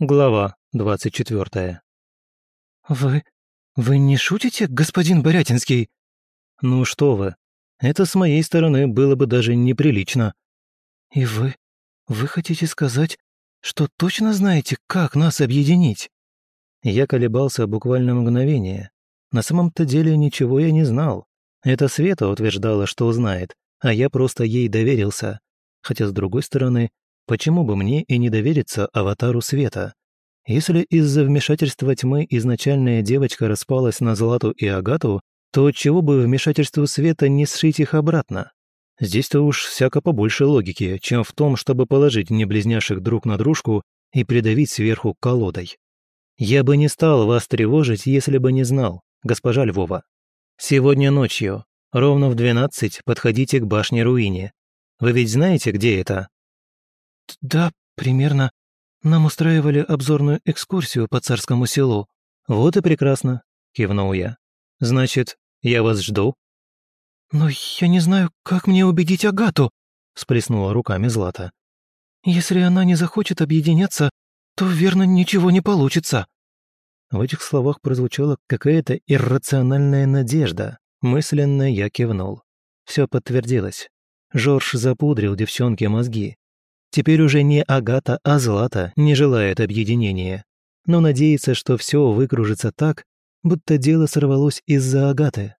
Глава двадцать четвертая. «Вы... вы не шутите, господин Борятинский?» «Ну что вы, это с моей стороны было бы даже неприлично». «И вы... вы хотите сказать, что точно знаете, как нас объединить?» Я колебался буквально мгновение. На самом-то деле ничего я не знал. Это Света утверждала, что знает, а я просто ей доверился. Хотя, с другой стороны, Почему бы мне и не довериться аватару света? Если из-за вмешательства тьмы изначальная девочка распалась на Злату и Агату, то чего бы вмешательству света не сшить их обратно? Здесь-то уж всяко побольше логики, чем в том, чтобы положить не близняшек друг на дружку и придавить сверху колодой. Я бы не стал вас тревожить, если бы не знал, госпожа Львова. Сегодня ночью, ровно в двенадцать, подходите к башне-руине. Вы ведь знаете, где это? «Да, примерно. Нам устраивали обзорную экскурсию по царскому селу». «Вот и прекрасно», — кивнул я. «Значит, я вас жду?» «Но я не знаю, как мне убедить Агату», — сплеснула руками Злата. «Если она не захочет объединяться, то, верно, ничего не получится». В этих словах прозвучала какая-то иррациональная надежда. Мысленно я кивнул. Все подтвердилось. Жорж запудрил девчонке мозги. Теперь уже не Агата, а Злата не желает объединения, но надеется, что все выкружится так, будто дело сорвалось из-за Агаты.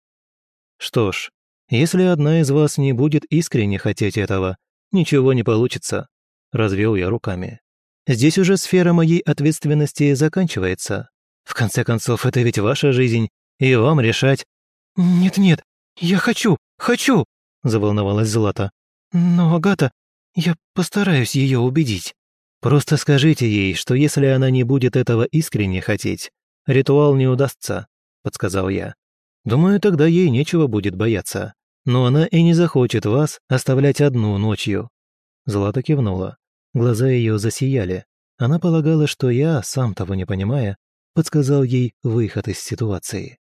Что ж, если одна из вас не будет искренне хотеть этого, ничего не получится, развел я руками. Здесь уже сфера моей ответственности заканчивается. В конце концов, это ведь ваша жизнь, и вам решать. Нет-нет, я хочу, хочу, заволновалась Злата. Но Агата, я постараюсь ее убедить. Просто скажите ей, что если она не будет этого искренне хотеть, ритуал не удастся, подсказал я. Думаю, тогда ей нечего будет бояться. Но она и не захочет вас оставлять одну ночью. Злата кивнула. Глаза ее засияли. Она полагала, что я, сам того не понимая, подсказал ей выход из ситуации.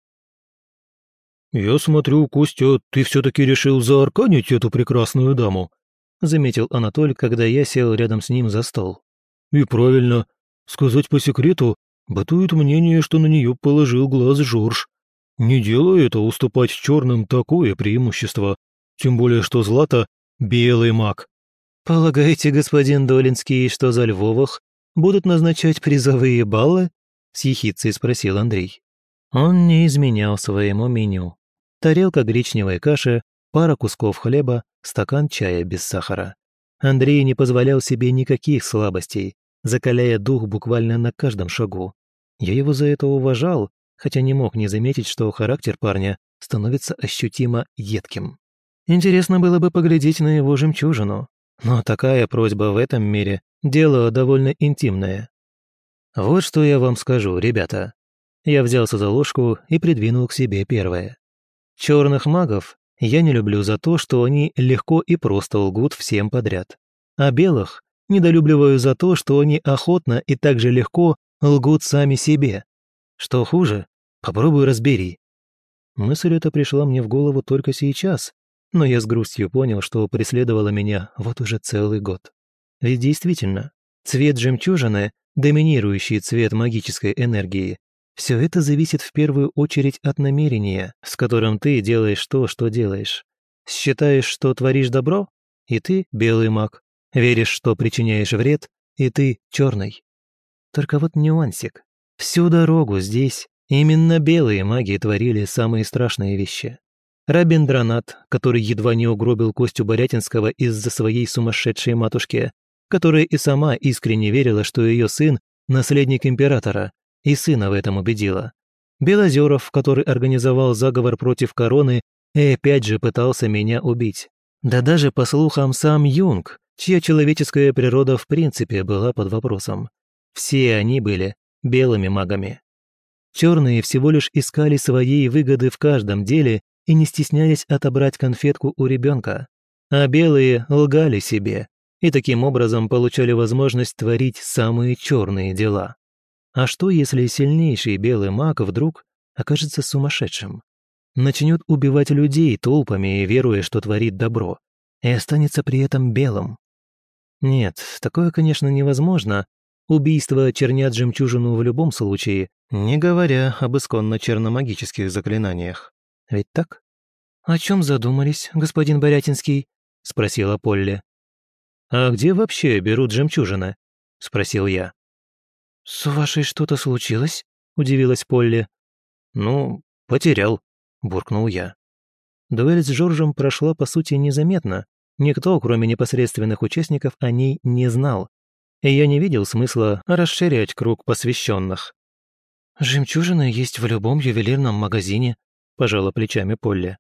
«Я смотрю, Костя, ты все-таки решил заарканить эту прекрасную даму», заметил Анатоль, когда я сел рядом с ним за стол. «И правильно. Сказать по секрету, бытует мнение, что на нее положил глаз Жорж. Не дело это уступать черным такое преимущество, тем более что Злата — белый маг». «Полагаете, господин Долинский, что за Львовых будут назначать призовые баллы?» — с ехицей спросил Андрей. Он не изменял своему меню. Тарелка гречневой каши, пара кусков хлеба, стакан чая без сахара. Андрей не позволял себе никаких слабостей, закаляя дух буквально на каждом шагу. Я его за это уважал, хотя не мог не заметить, что характер парня становится ощутимо едким. Интересно было бы поглядеть на его жемчужину, но такая просьба в этом мире – дело довольно интимное. Вот что я вам скажу, ребята. Я взялся за ложку и придвинул к себе первое. Черных магов я не люблю за то, что они легко и просто лгут всем подряд. А белых недолюбливаю за то, что они охотно и так же легко лгут сами себе. Что хуже, попробуй разбери. Мысль эта пришла мне в голову только сейчас, но я с грустью понял, что преследовала меня вот уже целый год. Ведь действительно, цвет жемчужины, доминирующий цвет магической энергии, все это зависит в первую очередь от намерения, с которым ты делаешь то, что делаешь. Считаешь, что творишь добро, и ты белый маг. Веришь, что причиняешь вред, и ты черный. Только вот нюансик. Всю дорогу здесь именно белые маги творили самые страшные вещи. Рабиндранат, который едва не угробил Костю Борятинского из-за своей сумасшедшей матушки, которая и сама искренне верила, что ее сын – наследник императора, и сына в этом убедила. Белозеров, который организовал заговор против короны и опять же пытался меня убить. Да даже, по слухам, сам Юнг, чья человеческая природа в принципе была под вопросом. Все они были белыми магами. Черные всего лишь искали своей выгоды в каждом деле и не стеснялись отобрать конфетку у ребенка, а белые лгали себе и таким образом получали возможность творить самые черные дела. А что, если сильнейший белый маг вдруг окажется сумасшедшим? Начнет убивать людей толпами, веруя, что творит добро, и останется при этом белым? Нет, такое, конечно, невозможно. Убийства чернят жемчужину в любом случае, не говоря об исконно черномагических заклинаниях. Ведь так? «О чем задумались, господин Борятинский?» — спросила Полли. «А где вообще берут жемчужины?» — спросил я. «С вашей что-то случилось?» — удивилась Полли. «Ну, потерял», — буркнул я. Дуэль с Жоржем прошла, по сути, незаметно. Никто, кроме непосредственных участников, о ней не знал. И я не видел смысла расширять круг посвященных. «Жемчужины есть в любом ювелирном магазине», – пожала плечами Полли.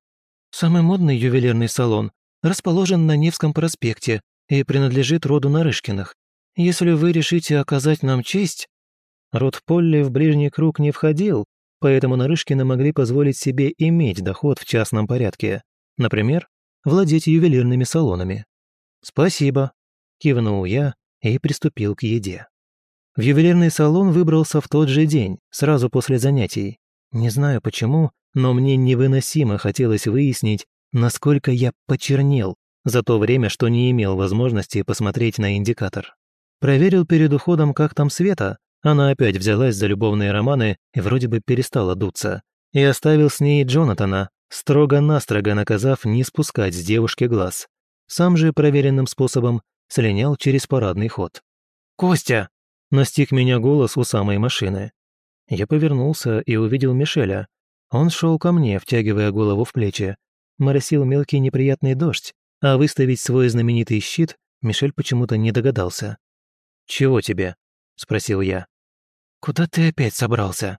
«Самый модный ювелирный салон расположен на Невском проспекте и принадлежит роду Нарышкиных. Если вы решите оказать нам честь...» Род Полли в ближний круг не входил, поэтому Нарышкины могли позволить себе иметь доход в частном порядке. Например, владеть ювелирными салонами. «Спасибо», – кивнул я и приступил к еде. В ювелирный салон выбрался в тот же день, сразу после занятий. Не знаю почему, но мне невыносимо хотелось выяснить, насколько я почернел за то время, что не имел возможности посмотреть на индикатор. Проверил перед уходом, как там Света. Она опять взялась за любовные романы и вроде бы перестала дуться. И оставил с ней Джонатана, строго-настрого наказав не спускать с девушки глаз. Сам же проверенным способом слинял через парадный ход. «Костя!» – настиг меня голос у самой машины. Я повернулся и увидел Мишеля. Он шел ко мне, втягивая голову в плечи. Моросил мелкий неприятный дождь, а выставить свой знаменитый щит Мишель почему-то не догадался. «Чего тебе?» – спросил я. «Куда ты опять собрался?»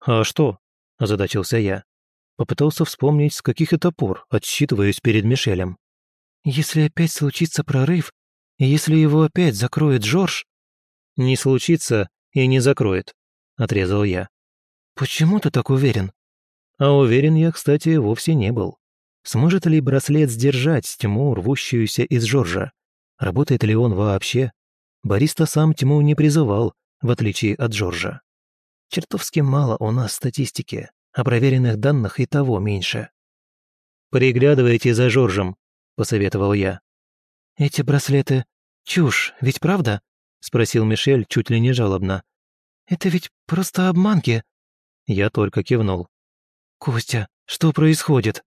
«А что?» – озадачился я. Попытался вспомнить, с каких это пор отсчитываюсь перед Мишелем. «Если опять случится прорыв, и если его опять закроет Жорж...» «Не случится и не закроет», — отрезал я. «Почему ты так уверен?» А уверен я, кстати, вовсе не был. Сможет ли браслет сдержать тьму, рвущуюся из Жоржа? Работает ли он вообще? Бориста сам тьму не призывал, в отличие от Жоржа. Чертовски мало у нас статистики а проверенных данных и того меньше. «Приглядывайте за Жоржем», — посоветовал я. «Эти браслеты — чушь, ведь правда?» — спросил Мишель чуть ли не жалобно. «Это ведь просто обманки». Я только кивнул. «Костя, что происходит?»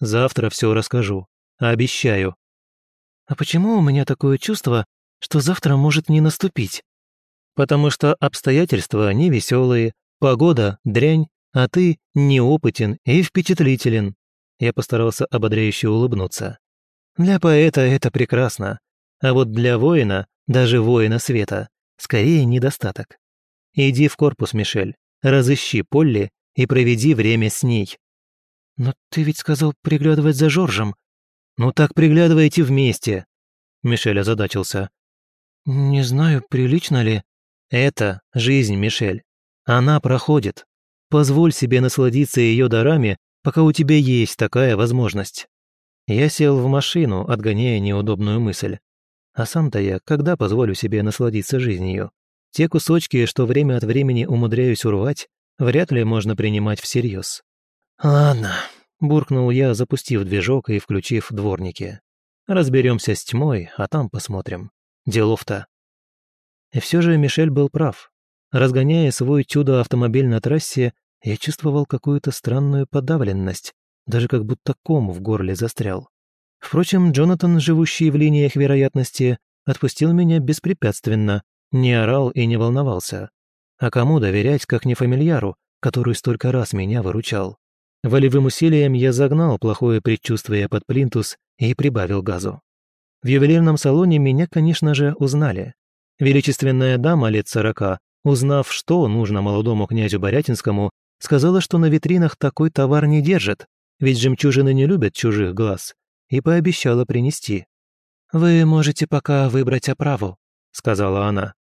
«Завтра все расскажу. Обещаю». «А почему у меня такое чувство, что завтра может не наступить?» «Потому что обстоятельства невеселые, погода – дрянь, а ты неопытен и впечатлителен». Я постарался ободряюще улыбнуться. «Для поэта это прекрасно, а вот для воина, даже воина света, скорее недостаток. Иди в корпус, Мишель, разыщи Полли и проведи время с ней». «Но ты ведь сказал приглядывать за Жоржем». «Ну так приглядывайте вместе», — Мишель озадачился. «Не знаю, прилично ли...» «Это жизнь, Мишель. Она проходит. Позволь себе насладиться ее дарами, пока у тебя есть такая возможность. Я сел в машину, отгоняя неудобную мысль. А сам-то я когда позволю себе насладиться жизнью? Те кусочки, что время от времени умудряюсь урвать, вряд ли можно принимать всерьез. «Ладно», — буркнул я, запустив движок и включив дворники. «Разберемся с тьмой, а там посмотрим. Делов-то». И все же Мишель был прав. Разгоняя свой чудо-автомобиль на трассе, я чувствовал какую-то странную подавленность, даже как будто ком в горле застрял. Впрочем, Джонатан, живущий в линиях вероятности, отпустил меня беспрепятственно, не орал и не волновался. А кому доверять, как не фамильяру, который столько раз меня выручал? Волевым усилием я загнал плохое предчувствие под плинтус и прибавил газу. В ювелирном салоне меня, конечно же, узнали. Величественная дама лет сорока Узнав, что нужно молодому князю Борятинскому, сказала, что на витринах такой товар не держат, ведь жемчужины не любят чужих глаз, и пообещала принести. «Вы можете пока выбрать оправу», — сказала она.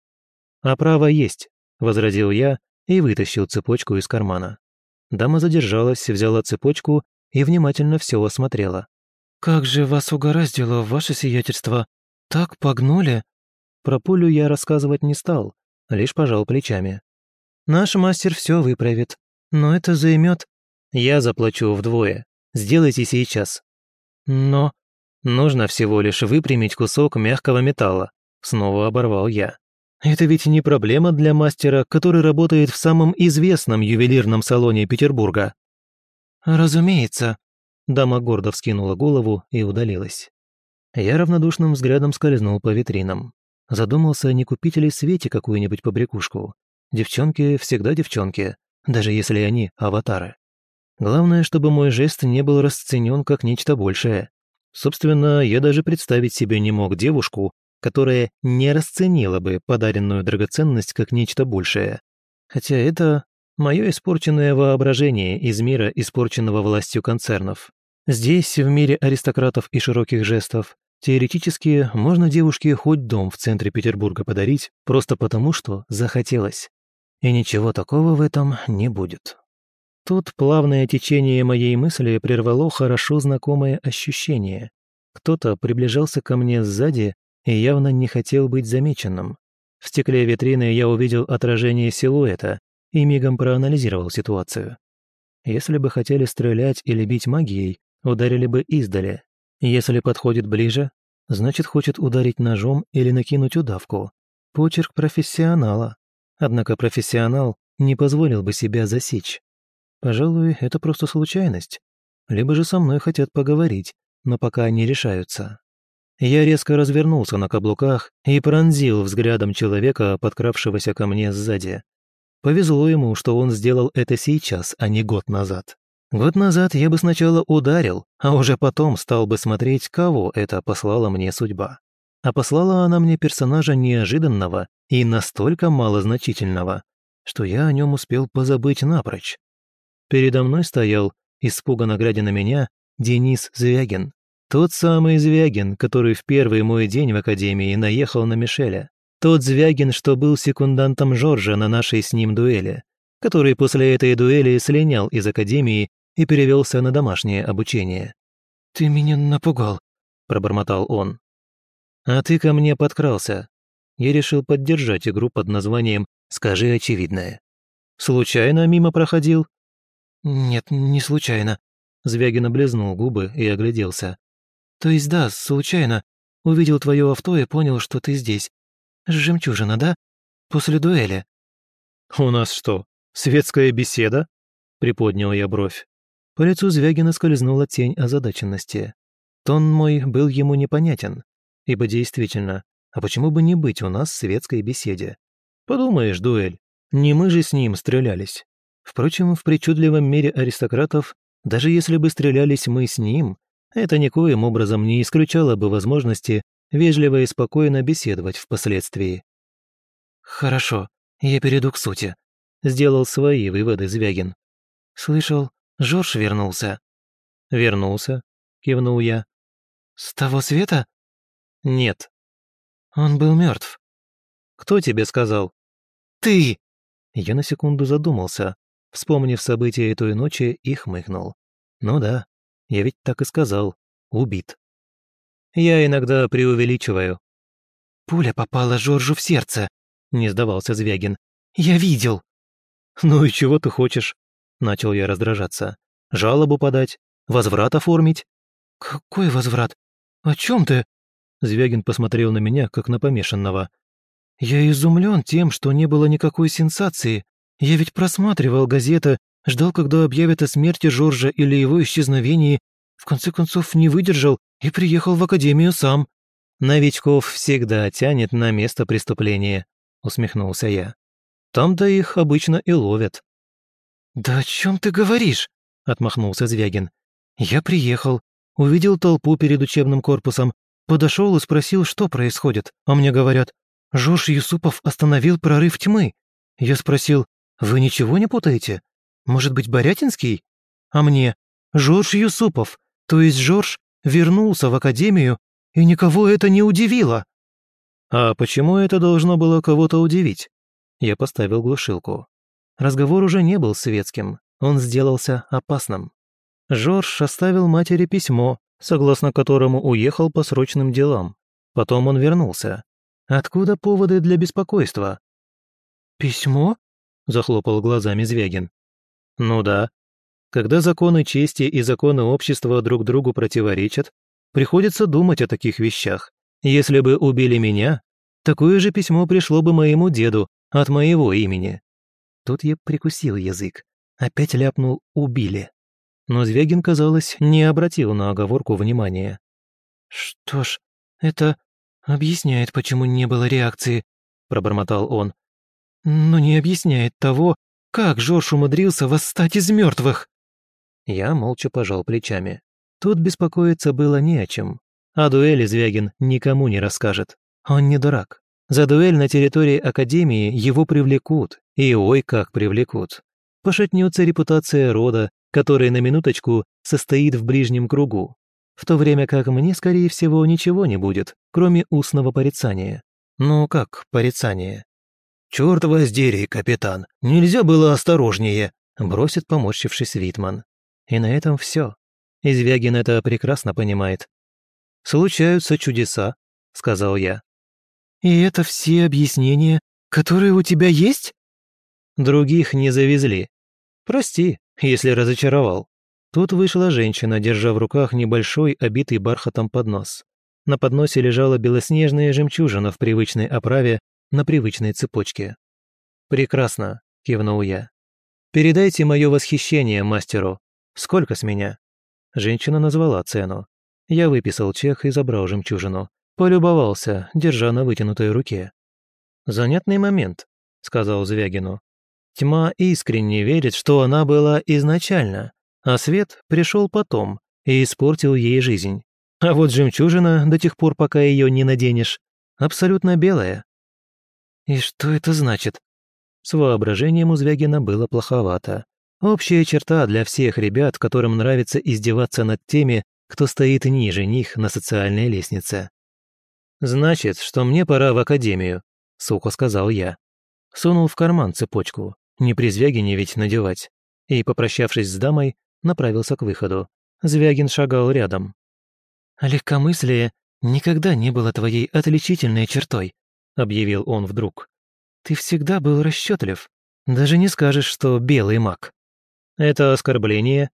«Оправа есть», — возразил я и вытащил цепочку из кармана. Дама задержалась, взяла цепочку и внимательно все осмотрела. «Как же вас угораздило, ваше сиятельство! Так погнули!» Про пулю я рассказывать не стал, лишь пожал плечами. «Наш мастер все выправит, но это займет...» «Я заплачу вдвое. Сделайте сейчас». «Но...» «Нужно всего лишь выпрямить кусок мягкого металла», снова оборвал я. Это ведь не проблема для мастера, который работает в самом известном ювелирном салоне Петербурга. Разумеется. Дама гордо вскинула голову и удалилась. Я равнодушным взглядом скользнул по витринам. Задумался, не купить ли Свете какую-нибудь побрякушку. Девчонки всегда девчонки, даже если они аватары. Главное, чтобы мой жест не был расценен как нечто большее. Собственно, я даже представить себе не мог девушку, которая не расценила бы подаренную драгоценность как нечто большее. Хотя это мое испорченное воображение из мира, испорченного властью концернов. Здесь, в мире аристократов и широких жестов, теоретически можно девушке хоть дом в центре Петербурга подарить, просто потому что захотелось. И ничего такого в этом не будет. Тут плавное течение моей мысли прервало хорошо знакомое ощущение. Кто-то приближался ко мне сзади и явно не хотел быть замеченным. В стекле витрины я увидел отражение силуэта и мигом проанализировал ситуацию. Если бы хотели стрелять или бить магией, ударили бы издали. Если подходит ближе, значит хочет ударить ножом или накинуть удавку. Почерк профессионала. Однако профессионал не позволил бы себя засечь. Пожалуй, это просто случайность. Либо же со мной хотят поговорить, но пока не решаются. Я резко развернулся на каблуках и пронзил взглядом человека, подкравшегося ко мне сзади. Повезло ему, что он сделал это сейчас, а не год назад. Год назад я бы сначала ударил, а уже потом стал бы смотреть, кого это послала мне судьба. А послала она мне персонажа неожиданного и настолько малозначительного, что я о нем успел позабыть напрочь. Передо мной стоял, испуганно глядя на меня, Денис Звягин. Тот самый Звягин, который в первый мой день в академии наехал на Мишеля. Тот Звягин, что был секундантом Жоржа на нашей с ним дуэли, который после этой дуэли слинял из академии и перевелся на домашнее обучение. «Ты меня напугал», – пробормотал он. «А ты ко мне подкрался». Я решил поддержать игру под названием «Скажи очевидное». «Случайно мимо проходил?» «Нет, не случайно». Звягин облизнул губы и огляделся. «То есть да, случайно. Увидел твое авто и понял, что ты здесь. Жемчужина, да? После дуэли». «У нас что, светская беседа?» Приподнял я бровь. По лицу Звягина скользнула тень озадаченности. Тон мой был ему непонятен, ибо действительно, а почему бы не быть у нас в светской беседе? Подумаешь, дуэль, не мы же с ним стрелялись. Впрочем, в причудливом мире аристократов, даже если бы стрелялись мы с ним, это никоим образом не исключало бы возможности вежливо и спокойно беседовать впоследствии. «Хорошо, я перейду к сути», — сделал свои выводы Звягин. «Слышал, Жорж вернулся». «Вернулся», — кивнул я. «С того света?» «Нет». «Он был мертв. «Кто тебе сказал?» «Ты!» Я на секунду задумался, вспомнив события той ночи, и хмыкнул. «Ну да, я ведь так и сказал. Убит». «Я иногда преувеличиваю». «Пуля попала Жоржу в сердце», — не сдавался Звягин. «Я видел». «Ну и чего ты хочешь?» — начал я раздражаться. «Жалобу подать? Возврат оформить?» «Какой возврат? О чем ты?» Звягин посмотрел на меня, как на помешанного. «Я изумлен тем, что не было никакой сенсации. Я ведь просматривал газеты, ждал, когда объявят о смерти Жоржа или его исчезновении, в конце концов не выдержал и приехал в академию сам». «Новичков всегда тянет на место преступления», — усмехнулся я. «Там-то их обычно и ловят». «Да о чем ты говоришь?» — отмахнулся Звягин. «Я приехал, увидел толпу перед учебным корпусом, подошел и спросил, что происходит, а мне говорят, Жорж Юсупов остановил прорыв тьмы. Я спросил, вы ничего не путаете? Может быть, Борятинский? А мне Жорж Юсупов, то есть Жорж, вернулся в академию, и никого это не удивило. А почему это должно было кого-то удивить? Я поставил глушилку. Разговор уже не был светским, он сделался опасным. Жорж оставил матери письмо, согласно которому уехал по срочным делам. Потом он вернулся. Откуда поводы для беспокойства? «Письмо?» захлопал глазами Звягин. Ну да. Когда законы чести и законы общества друг другу противоречат, приходится думать о таких вещах. Если бы убили меня, такое же письмо пришло бы моему деду от моего имени. Тут я прикусил язык. Опять ляпнул «убили». Но Звягин, казалось, не обратил на оговорку внимания. «Что ж, это объясняет, почему не было реакции», — пробормотал он. «Но не объясняет того, как Жорж умудрился восстать из мертвых. Я молча пожал плечами. Тут беспокоиться было не о чем. А дуэли Звягин никому не расскажет. Он не дурак. За дуэль на территории Академии его привлекут, и ой как привлекут. Пошатнется репутация рода, который на минуточку состоит в ближнем кругу, в то время как мне, скорее всего, ничего не будет, кроме устного порицания. Ну как порицание? «Черт воздери, капитан, нельзя было осторожнее», бросит поморщившись Витман. И на этом все. Извягин это прекрасно понимает. «Случаются чудеса», — сказал я. «И это все объяснения, которые у тебя есть?» Других не завезли. Прости, если разочаровал. Тут вышла женщина, держа в руках небольшой, обитый бархатом поднос. На подносе лежала белоснежная жемчужина в привычной оправе на привычной цепочке. «Прекрасно», — кивнул я. «Передайте мое восхищение мастеру. Сколько с меня?» Женщина назвала цену. Я выписал чек и забрал жемчужину. Полюбовался, держа на вытянутой руке. «Занятный момент», — сказал Звягину. Тьма искренне верит, что она была изначально, а свет пришел потом и испортил ей жизнь. А вот жемчужина, до тех пор, пока ее не наденешь, абсолютно белая. «И что это значит?» С воображением у Звягина было плоховато. Общая черта для всех ребят, которым нравится издеваться над теми, кто стоит ниже них на социальной лестнице. «Значит, что мне пора в академию», — сухо сказал я. Сунул в карман цепочку, не при Звягине ведь надевать, и, попрощавшись с дамой, направился к выходу. Звягин шагал рядом. «Легкомыслие никогда не было твоей отличительной чертой», объявил он вдруг. «Ты всегда был расчетлив. Даже не скажешь, что белый маг». «Это оскорбление?»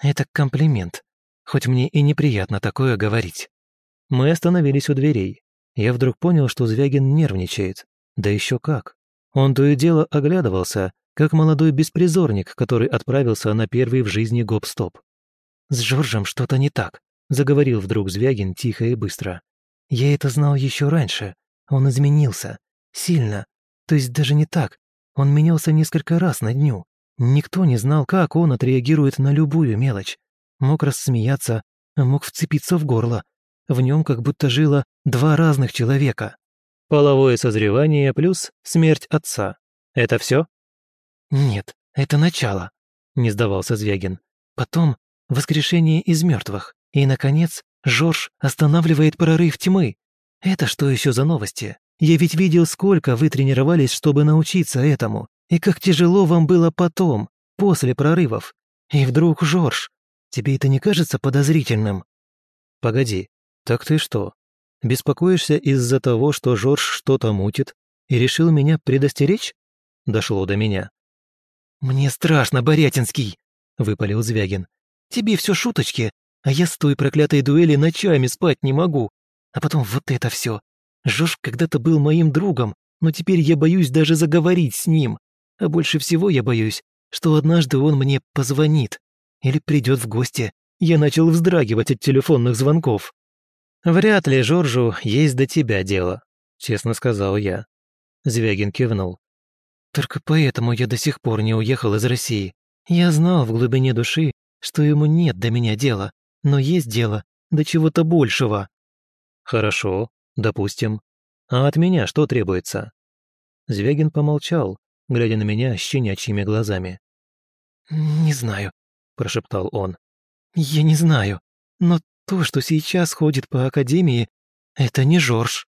«Это комплимент, хоть мне и неприятно такое говорить». Мы остановились у дверей. Я вдруг понял, что Звягин нервничает. Да еще как. Он то и дело оглядывался, как молодой беспризорник, который отправился на первый в жизни гоп-стоп. «С Жоржем что-то не так», — заговорил вдруг Звягин тихо и быстро. «Я это знал еще раньше, он изменился. Сильно. То есть даже не так. Он менялся несколько раз на дню. Никто не знал, как он отреагирует на любую мелочь. Мог рассмеяться, мог вцепиться в горло. В нем как будто жило два разных человека. Половое созревание плюс смерть отца. Это все? Нет, это начало, не сдавался Звягин. Потом воскрешение из мертвых. И, наконец, Жорж останавливает прорыв тьмы. Это что еще за новости? Я ведь видел, сколько вы тренировались, чтобы научиться этому. И как тяжело вам было потом, после прорывов. И вдруг, Жорж, тебе это не кажется подозрительным? Погоди, так ты что, беспокоишься из-за того, что Жорж что-то мутит и решил меня предостеречь? Дошло до меня. «Мне страшно, Борятинский!» — выпалил Звягин. «Тебе все шуточки, а я с той проклятой дуэли ночами спать не могу. А потом вот это все. Жош когда-то был моим другом, но теперь я боюсь даже заговорить с ним. А больше всего я боюсь, что однажды он мне позвонит. Или придет в гости. Я начал вздрагивать от телефонных звонков. «Вряд ли Жоржу есть до тебя дело», — честно сказал я. Звягин кивнул. «Только поэтому я до сих пор не уехал из России. Я знал в глубине души, что ему нет до меня дела, но есть дело до чего-то большего. «Хорошо, допустим. А от меня что требуется?» Звягин помолчал, глядя на меня щенячьими глазами. «Не знаю», – прошептал он. «Я не знаю. Но то, что сейчас ходит по Академии, это не Жорж».